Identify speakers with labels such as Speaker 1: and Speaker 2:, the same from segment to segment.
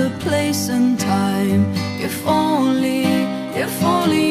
Speaker 1: the place and time. If only, if only.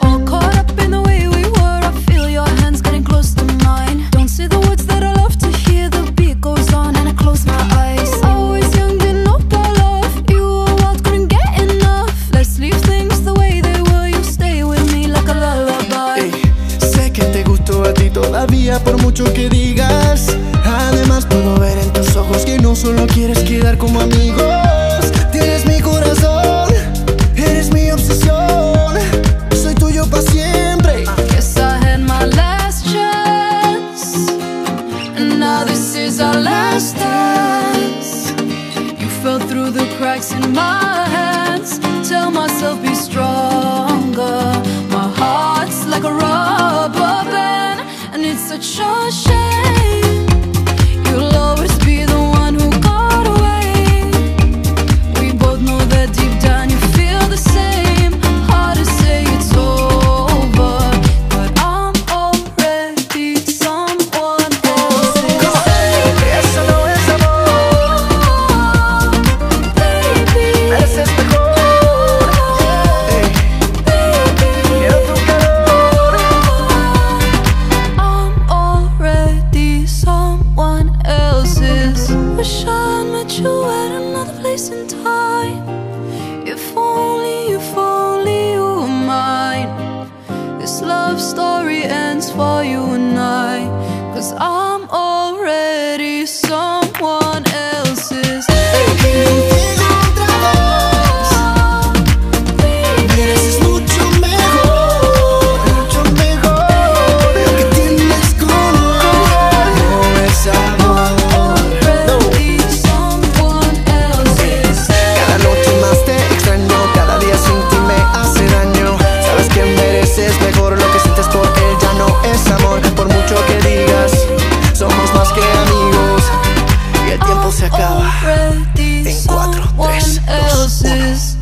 Speaker 1: all caught up in the way we were. I feel your hands getting close to mine. Don't say the words that I love to hear. The beat goes on, and I close my eyes. I was young, didn't know about love. You were wild, couldn't get enough. Let's leave things the way they were. You stay with me like a lullaby. Hey,
Speaker 2: sé que te gustó a ti todavía, por mucho que digas. Además, puedo ver en tus ojos que no solo quieres quedar como amigos.
Speaker 1: the cracks in my hands. Tell myself be stronger. My heart's like a rubber band And it's such a shame another place in time. If only, if only you were mine. This love story ends for you This.